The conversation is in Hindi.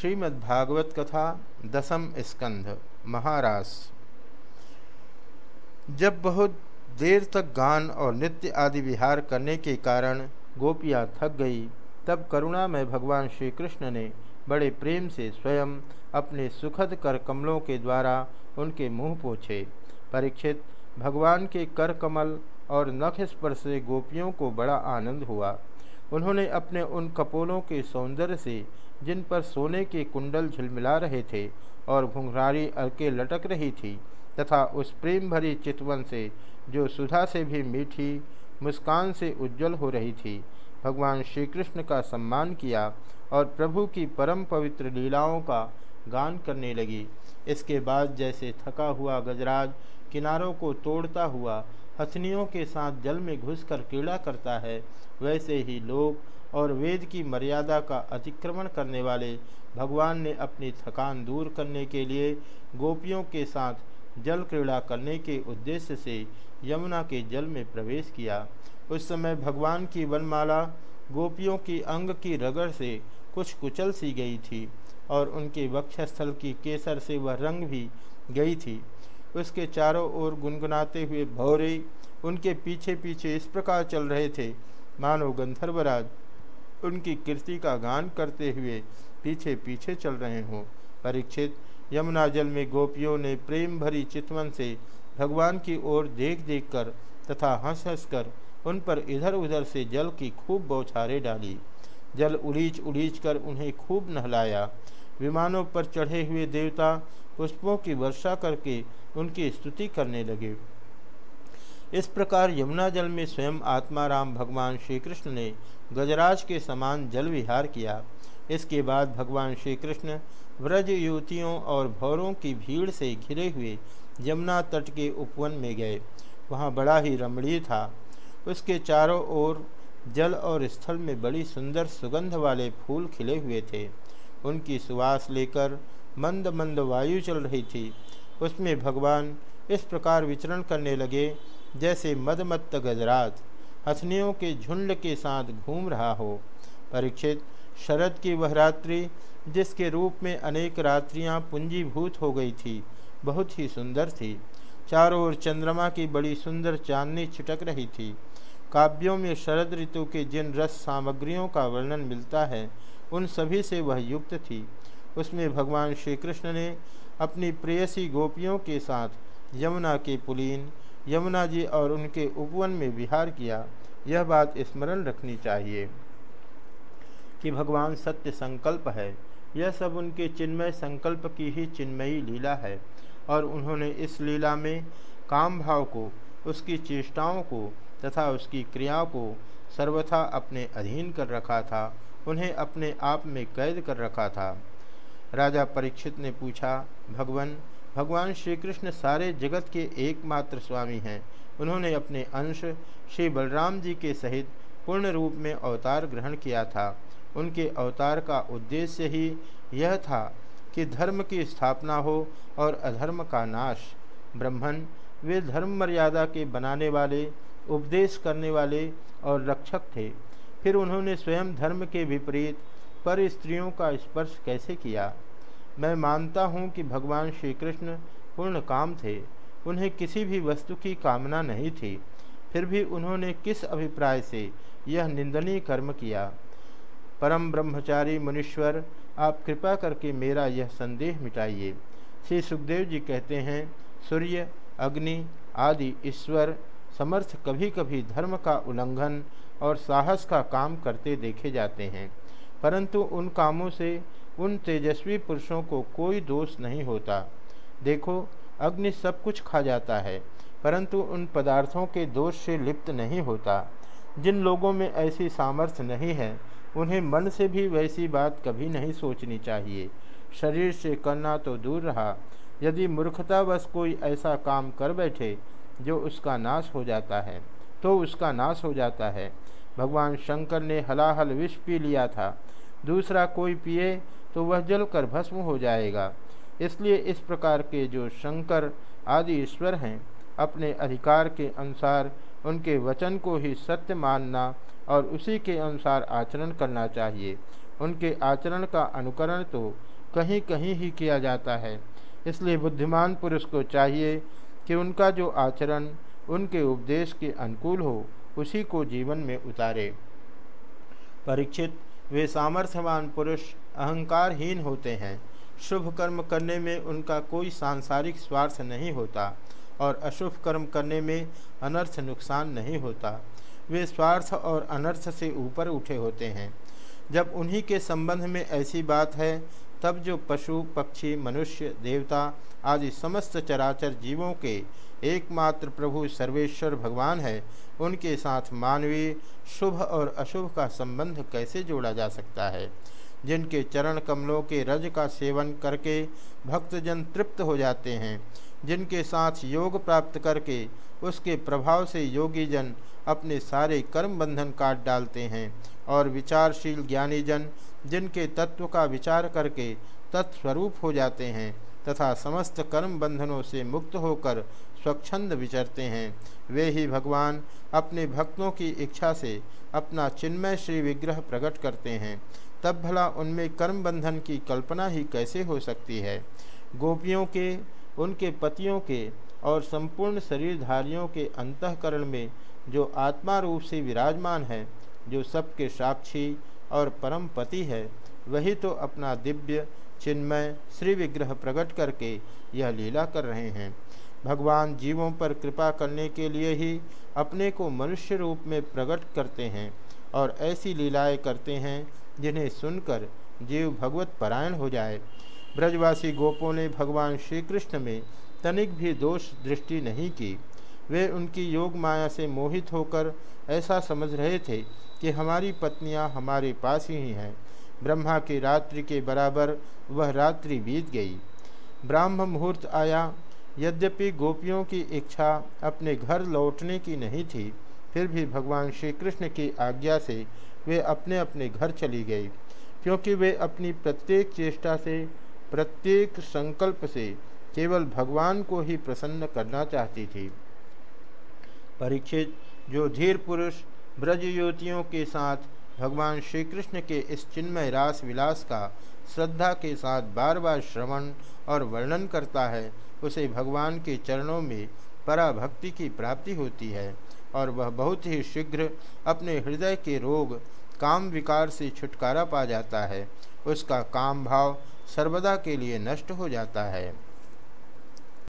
श्रीमद्भागवत कथा दसम स्कंध, महारास। जब बहुत देर तक गान और नृत्य आदि विहार करने के कारण गोपियाँ थक गई, तब करुणा में भगवान श्री कृष्ण ने बड़े प्रेम से स्वयं अपने सुखद कर कमलों के द्वारा उनके मुँह पोछे। परीक्षित, भगवान के कर कमल और नख स्पर्श से गोपियों को बड़ा आनंद हुआ। उन्होंने अपने उन कपोलों के सौंदर्य से जिन पर सोने के कुंडल झिलमिला रहे थे और घुंघरारी अर्के लटक रही थी तथा उस प्रेम भरी चितवन से जो सुधा से भी मीठी, मुस्कान से उज्जवल हो रही थी, भगवान श्री कृष्ण का सम्मान किया और प्रभु की परम पवित्र लीलाओं का गान करने लगी। इसके बाद जैसे थका हुआ गजराज किनारों को तोड़ता हुआ, हथनियों के साथ जल में घुसकर क्रीड़ा करता है, वैसे ही लोग और वेद की मर्यादा का अतिक्रमण करने वाले भगवान ने अपनी थकान दूर करने के लिए गोपियों के साथ जल क्रीड़ा करने के उद्देश्य से यमुना के जल में प्रवेश किया। उस समय भगवान की वनमाला गोपियों की अंग की रगड़ से कुछ कुचल सी गई थी और उनके वक्षस्थल की केसर से वह रंग भी गई थी। उसके चारों ओर गुनगुनाते हुए भौरे उनके पीछे पीछे इस प्रकार चल रहे थे। मानो गंधर्वराज उनकी कीर्ति का गान करते हुए पीछे पीछे चल रहे हों। परीक्षित, यमुना जल में गोपियों ने प्रेम भरी चितवन से भगवान की ओर देख देख कर तथा हंस हंस कर उन पर इधर उधर से जल की खूब बौछारें डाली। जल उड़ीच उड़ीच कर उन्हें खूब नहलाया। विमानों पर चढ़े हुए देवता पुष्पों की वर्षा करके उनकी स्तुति करने लगे। इस प्रकार यमुना जल में स्वयं आत्माराम भगवान श्री कृष्ण ने गजराज के समान जल विहार किया। इसके बाद भगवान श्री कृष्ण व्रज युवतियों और भौरों की भीड़ से घिरे हुए यमुना तट के उपवन में गए। वहाँ बड़ा ही रमणीय था। उसके चारों ओर जल और स्थल में बड़ी सुंदर सुगंध वाले फूल खिले हुए थे। उनकी सुवास लेकर मंद मंद वायु चल रही थी। उसमें भगवान इस प्रकार विचरण करने लगे जैसे मदमत्त गजराज हथनियों के झुंड के साथ घूम रहा हो। परीक्षित, शरद की वह रात्रि, जिसके रूप में अनेक रात्रियाँ पूंजीभूत हो गई थी, बहुत ही सुंदर थी। चारों ओर चंद्रमा की बड़ी सुंदर चांदनी छिटक रही थी। काव्यों में शरद ऋतु के जिन रस सामग्रियों का वर्णन मिलता है, उन सभी से वह युक्त थी। उसमें भगवान श्री कृष्ण ने अपनी प्रेयसी गोपियों के साथ यमुना के पुलीन यमुना जी और उनके उपवन में विहार किया, यह बात स्मरण रखनी चाहिए कि भगवान सत्य संकल्प है। यह सब उनके चिन्मय संकल्प की ही चिन्मयी लीला है और उन्होंने इस लीला में काम भाव को, उसकी चेष्टाओं को तथा उसकी क्रियाओं को सर्वथा अपने अधीन कर रखा था, उन्हें अपने आप में कैद कर रखा था। राजा परीक्षित ने पूछा, भगवान भगवान श्री कृष्ण सारे जगत के एकमात्र स्वामी हैं। उन्होंने अपने अंश श्री बलराम जी के सहित पूर्ण रूप में अवतार ग्रहण किया था। उनके अवतार का उद्देश्य ही यह था कि धर्म की स्थापना हो और अधर्म का नाश ब्रह्मण वे धर्म मर्यादा के बनाने वाले, उपदेश करने वाले और रक्षक थे। फिर उन्होंने स्वयं धर्म के विपरीत पर स्त्रियों का स्पर्श कैसे किया? मैं मानता हूँ कि भगवान श्री कृष्ण पूर्ण काम थे, उन्हें किसी भी वस्तु की कामना नहीं थी, फिर भी उन्होंने किस अभिप्राय से यह निंदनीय कर्म किया? परम ब्रह्मचारी मुनीश्वर, आप कृपा करके मेरा यह संदेह मिटाइए। श्री सुखदेव जी कहते हैं, सूर्य, अग्नि आदि ईश्वर समर्थ कभी कभी धर्म का उल्लंघन और साहस का काम करते देखे जाते हैं, परंतु उन कामों से उन तेजस्वी पुरुषों को कोई दोष नहीं होता। देखो, अग्नि सब कुछ खा जाता है, परंतु उन पदार्थों के दोष से लिप्त नहीं होता। जिन लोगों में ऐसी सामर्थ्य नहीं है, उन्हें मन से भी वैसी बात कभी नहीं सोचनी चाहिए। शरीर से करना तो दूर रहा। यदि मूर्खतावश कोई ऐसा काम कर बैठे, जो उसका नाश हो जाता है तो उसका नाश हो जाता है। भगवान शंकर ने हलाहल विष पी लिया था। दूसरा कोई पिए तो वह जलकर भस्म हो जाएगा। इसलिए इस प्रकार के जो शंकर आदि ईश्वर हैं, अपने अधिकार के अनुसार उनके वचन को ही सत्य मानना और उसी के अनुसार आचरण करना चाहिए। उनके आचरण का अनुकरण तो कहीं कहीं ही किया जाता है। इसलिए बुद्धिमान पुरुष को चाहिए कि उनका जो आचरण उनके उपदेश के अनुकूल हो, उसी को जीवन में उतारे। परीक्षित वे सामर्थ्यवान पुरुष अहंकारहीन होते हैं। शुभ कर्म करने में उनका कोई सांसारिक स्वार्थ नहीं होता और अशुभ कर्म करने में अनर्थ नुकसान नहीं होता। वे स्वार्थ और अनर्थ से ऊपर उठे होते हैं। जब उन्हीं के संबंध में ऐसी बात है, तब जो पशु, पक्षी, मनुष्य, देवता आदि समस्त चराचर जीवों के एकमात्र प्रभु सर्वेश्वर भगवान है, उनके साथ मानवीय शुभ और अशुभ का संबंध कैसे जोड़ा जा सकता है? जिनके चरण कमलों के रज का सेवन करके भक्तजन तृप्त हो जाते हैं, जिनके साथ योग प्राप्त करके उसके प्रभाव से योगी जन अपने सारे कर्म बंधन काट डालते हैं और विचारशील ज्ञानी जन जिनके तत्व का विचार करके तत्स्वरूप हो जाते हैं तथा समस्त कर्म बंधनों से मुक्त होकर स्वच्छंद विचरते हैं। वे ही भगवान अपने भक्तों की इच्छा से अपना चिन्मय श्री विग्रह प्रकट करते हैं। तब भला उनमें कर्म बंधन की कल्पना ही कैसे हो सकती है? गोपियों के, उनके पतियों के और संपूर्ण शरीरधारियों के अंतकरण में जो आत्मा रूप से विराजमान है, जो सबके साक्षी और परम पति है, वही तो अपना दिव्य, चिन्मय श्री विग्रह प्रकट करके यह लीला कर रहे हैं। भगवान जीवों पर कृपा करने के लिए ही अपने को मनुष्य रूप में प्रकट करते हैं और ऐसी लीलाएँ करते हैं जिन्हें सुनकर जीव भगवत परायण हो जाए। ब्रजवासी गोपों ने भगवान श्री कृष्ण में तनिक भी दोष दृष्टि नहीं की। वे उनकी योग माया से मोहित होकर ऐसा समझ रहे थे कि हमारी पत्नियाँ हमारे पास ही हैं। ब्रह्मा की रात्रि के बराबर वह रात्रि बीत गई। ब्राह्म मुहूर्त आया यद्यपि गोपियों की इच्छा अपने घर लौटने की नहीं थी, फिर भी भगवान श्री कृष्ण की आज्ञा से वे अपने अपने घर चली गई, क्योंकि वे अपनी प्रत्येक चेष्टा से, प्रत्येक संकल्प से केवल भगवान को ही प्रसन्न करना चाहती थी। परीक्षित, जो धीर पुरुष ब्रज युवतियों के साथ भगवान श्री कृष्ण के इस चिन्मय रास विलास का श्रद्धा के साथ बार बार श्रवण और वर्णन करता है उसे भगवान के चरणों में पराभक्ति की प्राप्ति होती है और वह बहुत ही शीघ्र अपने हृदय के रोग, काम विकार से छुटकारा पा जाता है। उसका काम भाव सर्वदा के लिए नष्ट हो जाता है।